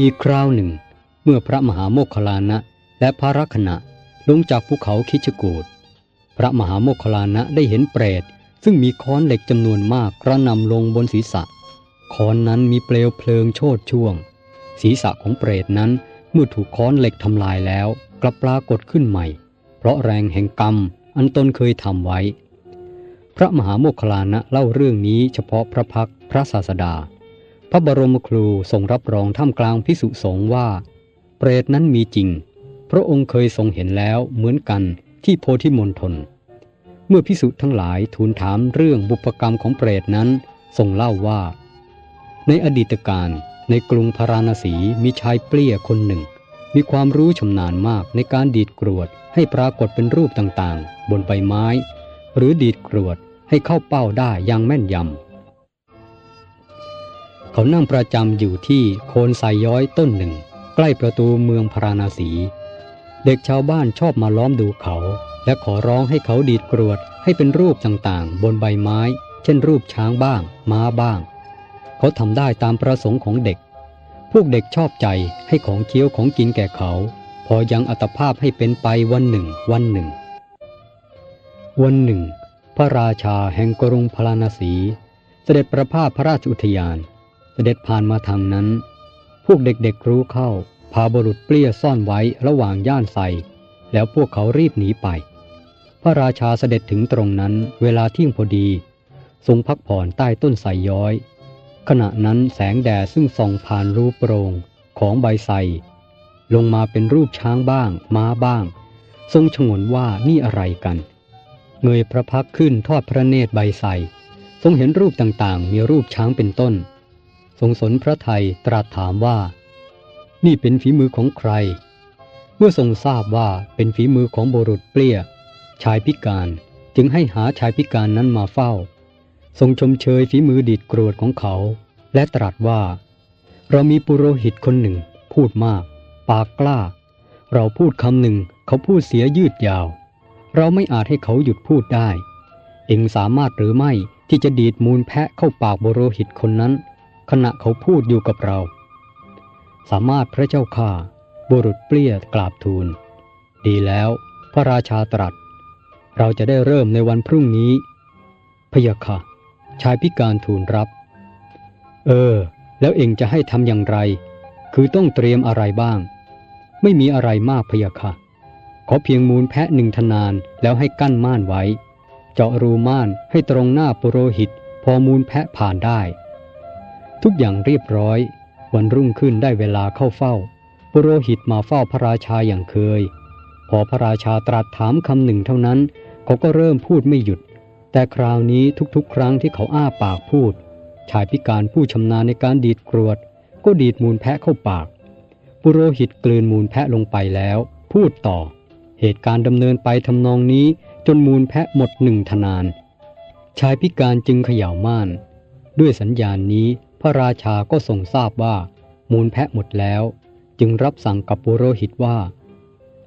อีกคราวหนึ่ง เมื่อพระมหาโมคคลานะและพระรักษณะลงจากภูเขาคิชกูดพระมหาโมคคลานะได้เห็นเปรต ซึ่งมีค้อนเหล็กจำนวนมากกระนำลงบนศีรษะค้อนนั้นมีเปลวเพลิงโชดช่วง ศีรษะของเปรตนั้นเมื่อถูกค้อนเหล็กทำลายแล้วกลับปรากฏขึ้นใหม่ เพราะแรงแห่งกรรมอันตนเคยทำไว้ พระมหาโมคคลานะเล่าเรื่องนี้เฉพาะพระพักพระศาสดา พระบรมครูทรงรับรองท่ามกลางพิสุสงฆ์ว่า เปรตนั้นมีจริง พระองค์เคยทรงเห็นแล้วเหมือนกันที่โพธิมณฑลเมื่อพิสุทั้งหลายทูลถามเรื่องบุพกรรมของเปรตนั้นทรงเล่าว่า ในอดีตการในกรุงพาราณสีมีชายเปรี้ยคนหนึ่ง มีความรู้ชำนาญมากในการดีดกรวดให้ปรากฏเป็นรูปต่างๆ บนใบไม้ หรือดีดกรวดให้เข้าเป้าได้อย่างแม่นยำ เขานั่งประจำอยู่ที่โคนไซย้อยต้นหนึ่ง ใกล้ประตูเมืองพาราณสี เด็กชาวบ้านชอบมาล้อมดูเขา และขอร้องให้เขาดีดกรวดให้เป็นรูปต่างๆ บนใบไม้ เช่นรูปช้างบ้าง ม้าบ้าง เขาทำได้ตามประสงค์ของเด็ก พวกเด็กชอบใจให้ของเคี้ยวของกินแก่เขา พอยังอัตภาพให้เป็นไปวันหนึ่ง วันหนึ่ง วันหนึ่ง พระราชาแห่งกรุงพาราณสี เสด็จประพาสพระราชอุทยาน เสด็จผ่านมาทางนั้น พวกเด็กๆรู้เข้า พาบุรุษเปลี้ยซ่อนไว้ระหว่างย่านไซแล้วพวกเขารีบหนีไป พระราชาเสด็จถึงตรงนั้นเวลาเที่ยงพอดี ทรงพักผ่อนใต้ต้นไทรย้อย ขณะนั้นแสงแดดซึ่งส่องผ่านรูปโปรงของใบไทรลงมาเป็นรูปช้างบ้าง ม้าบ้าง ทรงฉงนว่านี่อะไรกัน เงยพระพักขึ้นทอดพระเนตรใบไทรทรงเห็นรูปต่างๆ มีรูปช้างเป็นต้น ทรงสนพระไทยตรัสถามว่า นี่เป็นฝีมือของใคร เมื่อทรงทราบว่าเป็นฝีมือของบุรุษเปลี้ย ชายพิการจึงให้หาชายพิการนั้นมาเฝ้า ทรงชมเชยฝีมือดีดกรวดของเขา และตรัสว่า เรามีปุโรหิตคนหนึ่ง พูดมาก ปากกล้า เราพูดคำหนึ่งเขาพูดเสียยืดยาว เราไม่อาจให้เขาหยุดพูดได้ เองสามารถหรือไม่ที่จะดีดมูลแพะเข้าปากบุโรหิตคนนั้น ขณะเขาพูดอยู่กับเรา สามารถพระเจ้าข้าบุรุษเปรี้ยกราบทูล ดีแล้ว พระราชาตรัส เราจะได้เริ่มในวันพรุ่งนี้พยาค่ะ ชายพิการทูลรับ เออ แล้วเองจะให้ทำอย่างไร คือต้องเตรียมอะไรบ้าง ไม่มีอะไรมากพยาค่ะ ขอเพียงมูลแพะหนึ่งทนานแล้วให้กั้นม่านไว้ เจาะรูม่านให้ตรงหน้าปุโรหิต พอมูลแพะผ่านได้ ทุกอย่างเรียบร้อย วันรุ่งขึ้นได้เวลาเข้าเฝ้า ปุโรหิตมาเฝ้าพระราชาอย่างเคย พอพระราชาตรัสถามคำหนึ่งเท่านั้น เขาก็เริ่มพูดไม่หยุด แต่คราวนี้ทุกๆ ครั้งที่เขาอ้าปากพูด ชายพิการผู้ชำนาญในการดีดกรวด ก็ดีดมูลแพะเข้าปาก ปุโรหิตกลืนมูลแพะลงไปแล้ว พูดต่อ เหตุการณ์ดำเนินไปทำนองนี้จนมูลแพะหมดหนึ่งทนาน ชายพิการจึงเขย่าม่าน ด้วยสัญญาณนี้ พระราชาก็ทรงทราบว่า มูลแพะหมดแล้ว จึงรับสั่งกับปุโรหิตว่า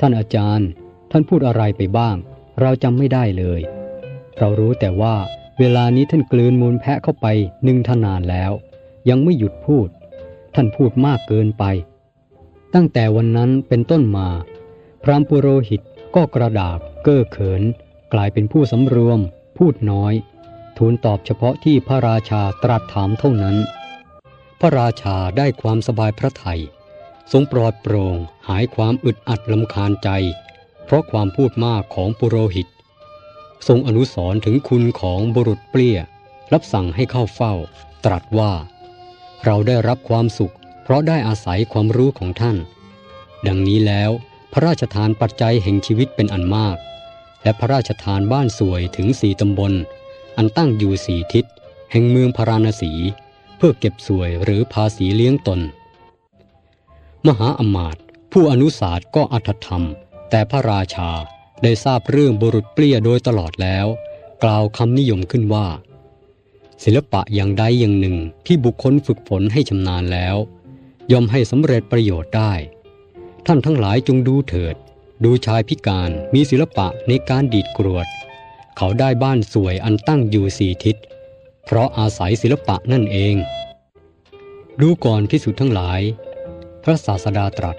ท่านอาจารย์ ท่านพูดอะไรไปบ้าง เราจำไม่ได้เลย เรารู้แต่ว่าเวลานี้ท่านกลืนมูลแพะเข้าไปหนึ่งทนานแล้ว ยังไม่หยุดพูด ท่านพูดมากเกินไป ตั้งแต่วันนั้นเป็นต้นมา พรามปุโรหิตก็กระดาบเก้อเขิน กลายเป็นผู้สำรวม พูดน้อย ทูลตอบเฉพาะที่พระราชาตรัสถามเท่านั้น พระราชาได้ความสบายพระทัยทรงปลอดโปร่งหายความอึดอัดลำคาญใจ เพราะความพูดมากของปุโรหิต ทรงอนุสรถึงคุณของบุรุษเปรี้ย รับสั่งให้เข้าเฝ้า ตรัสว่า เราได้รับความสุข เพราะได้อาศัยความรู้ของท่าน ดังนี้แล้วพระราชทานปัจจัยแห่งชีวิตเป็นอันมาก และพระราชทานบ้านสวยถึงสี่ตำบล อันตั้งอยู่สี่ทิศ แห่งเมืองพาราณสี พื่อเก็บสวยหรือภาษีเลี้ยงตน มหาอมาตย์ผู้อนุสาสก็อัตธรรม แต่พระราชาได้ทราบเรื่องบุรุษเปรี้ยโดยตลอดแล้ว กล่าวคำนิยมขึ้นว่า ศิลปะอย่างใดอย่างหนึ่งที่บุคคลฝึกฝนให้ชำนาญแล้ว ย่อมให้สำเร็จประโยชน์ได้ ท่านทั้งหลายจงดูเถิด ดูชายพิการมีศิลปะในการดีดกรวด เขาได้บ้านสวยอันตั้งอยู่สี่ทิศ เพราะอาศัยศิลปะนั่นเอง ดูก่อนที่สุดทั้งหลาย พระศาสดาตรัส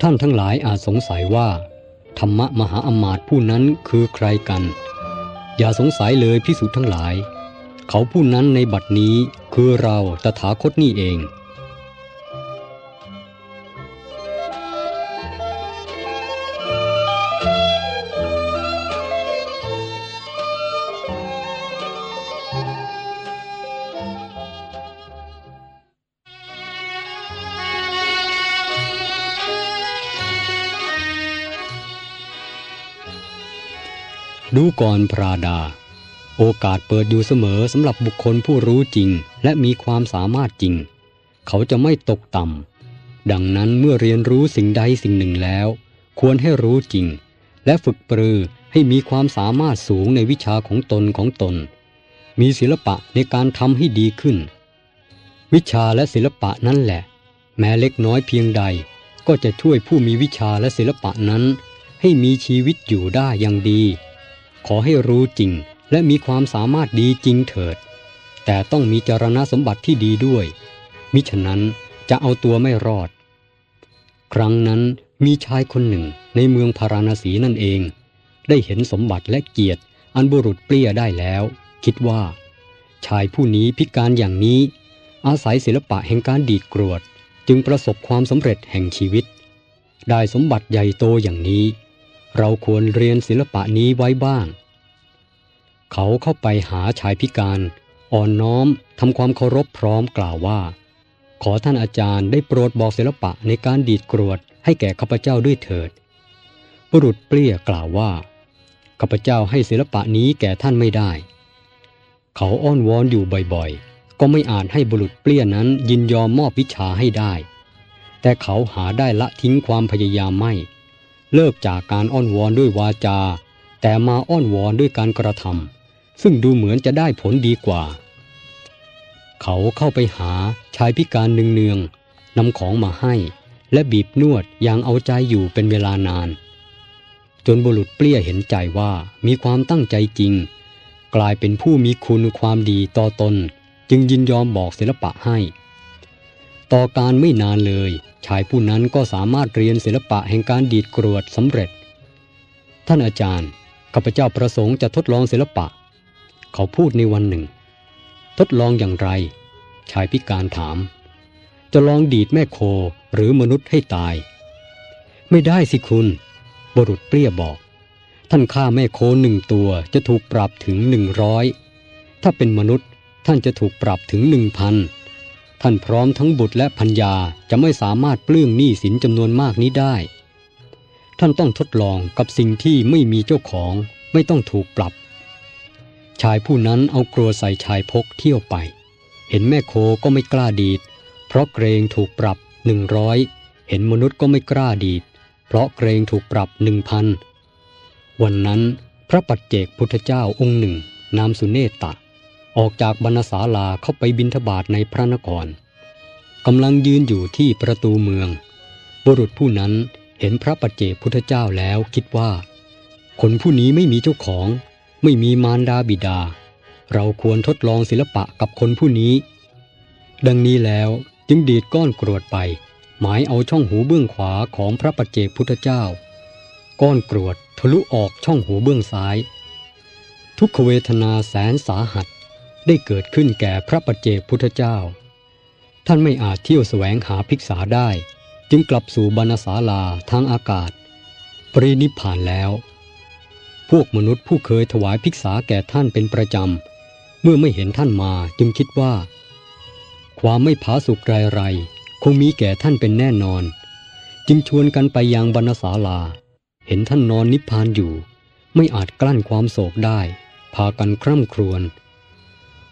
ท่านทั้งหลายอาจสงสัยว่า ธรรมะมหาอมาตย์ผู้นั้นคือใครกัน อย่าสงสัยเลยพิสุทั้งหลาย เขาผู้นั้นในบัดนี้คือเราตถาคตนี่เอง ดูก่อนพระดา โอกาสเปิดอยู่เสมอสำหรับบุคคลผู้รู้จริง และมีความสามารถจริง เขาจะไม่ตกต่ำดังนั้นเมื่อเรียนรู้สิ่งใดสิ่งหนึ่งแล้ว ควรให้รู้จริง และฝึกปรือให้มีความสามารถสูงในวิชาของตนของตน มีศิลปะในการทำให้ดีขึ้น วิชาและศิลปะนั่นแหละ แม้เล็กน้อยเพียงใด ก็จะช่วยผู้มีวิชาและศิลปะนั้น ให้มีชีวิตอยู่ได้อย่างดี ขอให้รู้จริงและมีความสามารถดีจริงเถิด แต่ต้องมีจารณสมบัติที่ดีด้วย มิฉะนั้นจะเอาตัวไม่รอด ครั้งนั้นมีชายคนหนึ่งในเมืองพาราณสีนั่นเอง ได้เห็นสมบัติและเกียรติอันบุรุษเปรี้ยได้แล้ว คิดว่า ชายผู้นี้พิการอย่างนี้ อาศัยศิลปะแห่งการดีดกรวด จึงประสบความสำเร็จแห่งชีวิต ได้สมบัติใหญ่โตอย่างนี้ เราควรเรียนศิลปะนี้ไว้บ้าง เขาเข้าไปหาชายพิการ อ่อนน้อมทำความเคารพพร้อมกล่าวว่า ขอท่านอาจารย์ได้โปรดบอกศิลปะในการดีดกรวดให้แก่ข้าพเจ้าด้วยเถิด บุรุษเปรี้ยกล่าวว่าข้าพเจ้าให้ศิลปะนี้แก่ท่านไม่ได้ เขาอ้อนวอนอยู่บ่อยๆ ก็ไม่อาจให้บุรุษเปรี้ยนั้นยินยอมมอบวิชาให้ได้ แต่เขาหาได้ละทิ้งความพยายามไม่ เลิกจากการอ้อนวอนด้วยวาจา แต่มาอ้อนวอนด้วยการกระทำซึ่งดูเหมือนจะได้ผลดีกว่า เขาเข้าไปหาชายพิการเนืองๆนำของมาให้ และบีบนวดอย่างเอาใจอยู่เป็นเวลานาน จนบุรุษเปรี้ยเห็นใจว่ามีความตั้งใจจริง กลายเป็นผู้มีคุณความดีต่อตน จึงยินยอมบอกศิลปะให้ ต่อการไม่นานเลย ชายผู้นั้นก็สามารถเรียนศิลปะแห่งการดีดกรวดสำเร็จ ท่านอาจารย์ข้าพเจ้าประสงค์จะทดลองศิลปะ เขาพูดในวันหนึ่ง ทดลองอย่างไร ชายพิการถาม จะลองดีดแม่โคหรือมนุษย์ให้ตาย ไม่ได้สิคุณ บรุษเปรี้ยบอก ท่านฆ่าแม่โคหนึ่งตัวจะถูกปรับถึงหนึ่งร้อยถ้าเป็นมนุษย์ท่านจะถูกปรับถึงหนึ่งพัน ท่านพร้อมทั้งบุตรและพัญญาจะไม่สามารถปลื้มหนี้สินจำนวนมากนี้ได้ ท่านต้องทดลองกับสิ่งที่ไม่มีเจ้าของไม่ต้องถูกปรับ ชายผู้นั้นเอากลัวใส่ชายพกเที่ยวไป เห็นแม่โคก็ไม่กล้าดีด เพราะเกรงถูกปรับหนึ่งร้อยเห็นมนุษย์ก็ไม่กล้าดีด เพราะเกรงถูกปรับหนึ่งพันวันนั้นพระปัจเจกพุทธเจ้าองค์หนึ่ง นามสุเนตตะ ออกจากบรรณศาลาเข้าไปบินทบาทในพระนครกำลังยืนอยู่ที่ประตูเมือง บุรุษผู้นั้นเห็นพระปัจเจกพุทธเจ้าแล้วคิดว่า คนผู้นี้ไม่มีเจ้าของ ไม่มีมารดาบิดา เราควรทดลองศิลปะกับคนผู้นี้ ดังนี้แล้วจึงดีดก้อนกรวดไป หมายเอาช่องหูเบื้องขวาของพระปัจเจกพุทธเจ้า ก้อนกรวดทะลุออกช่องหูเบื้องซ้าย ทุกขเวทนาแสนสาหัส ได้เกิดขึ้นแก่พระปัจเจกพุทธเจ้า ท่านไม่อาจเที่ยวแสวงหาภิกษาได้ จึงกลับสู่บรรณศาลาทางอากาศ ปรินิพานแล้ว พวกมนุษย์ผู้เคยถวายภิกษาแก่ท่านเป็นประจำ เมื่อไม่เห็นท่านมาจึงคิดว่า ความไม่ผาสุกไรไรคงมีแก่ท่านเป็นแน่นอน จึงชวนกันไปยังบรรณศาลา เห็นท่านนอนนิพพานอยู่ ไม่อาจกลั้นความโศกได้ พากันคร่ำครวญ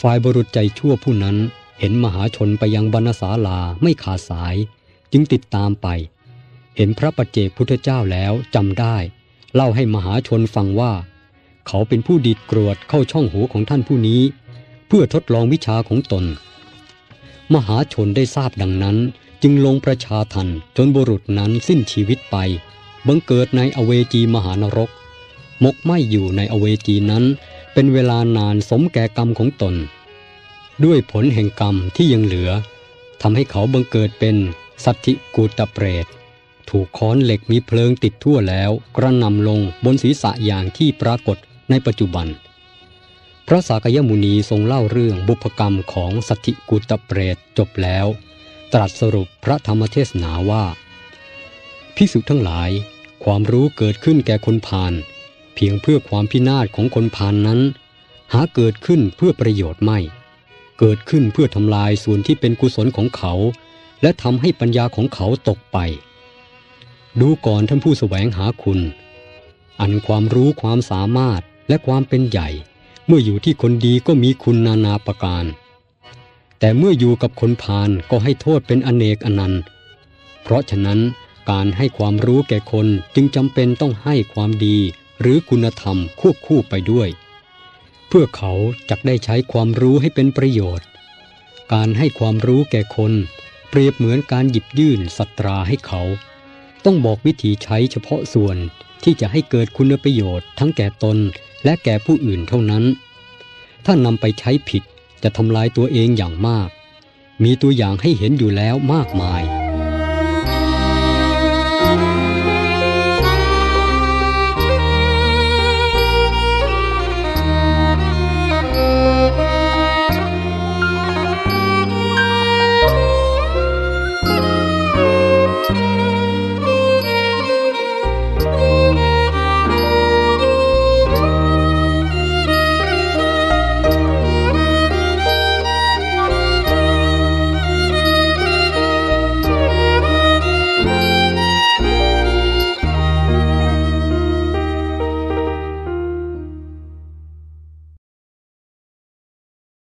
ฝ่ายบรุษใจชั่วผู้นั้นเห็นมหาชนไปยังบรรณศาลาไม่ขาดสาย จึงติดตามไป เห็นพระปัจเจกพุทธเจ้าแล้วจำได้ เล่าให้มหาชนฟังว่า เขาเป็นผู้ดีดกรวดเข้าช่องหูของท่านผู้นี้ เพื่อทดลองวิชาของตน มหาชนได้ทราบดังนั้นจึงลงประชาทันจนบุรุษนั้นสิ้นชีวิตไป บังเกิดในอเวจีมหานรก มกไม่อยู่ในอเวจีนั้น เป็นเวลานานสมแก่กรรมของตน ด้วยผลแห่งกรรมที่ยังเหลือทำให้เขาบังเกิดเป็นสัตธิกูตเปรต ถูกค้อนเหล็กมีเพลิงติดทั่วแล้ว กระนำลงบนศีรษะอย่างที่ปรากฏในปัจจุบัน พระสากยมุนีทรงเล่าเรื่องบุพกรรมของสัตธิกุตเปรตจบแล้ว ตรัสสรุปพระธรรมเทศนาว่า ภิกษุทั้งหลาย ความรู้เกิดขึ้นแก่คนพาล เพียงเพื่อความพินาศของคนพานนั้น หาเกิดขึ้นเพื่อประโยชน์ไม่ เกิดขึ้นเพื่อทำลายส่วนที่เป็นกุศลของเขา และทำให้ปัญญาของเขาตกไป ดูก่อนท่านผู้แสวงหาคุณ อันความรู้ความสามารถและความเป็นใหญ่ เมื่ออยู่ที่คนดีก็มีคุณนานาประการ แต่เมื่ออยู่กับคนพาลก็ให้โทษเป็นอเนกอนันต์เพราะฉะนั้นการให้ความรู้แก่คนจึงจำเป็นต้องให้ความดี หรือคุณธรรมควบคู่ไปด้วย เพื่อเขาจะได้ใช้ความรู้ให้เป็นประโยชน์ การให้ความรู้แก่คน เปรียบเหมือนการหยิบยื่นสัตราให้เขา ต้องบอกวิธีใช้เฉพาะส่วนที่จะให้เกิดคุณประโยชน์ทั้งแก่ตนและแก่ผู้อื่นเท่านั้น ถ้านำไปใช้ผิดจะทำลายตัวเองอย่างมาก มีตัวอย่างให้เห็นอยู่แล้วมากมาย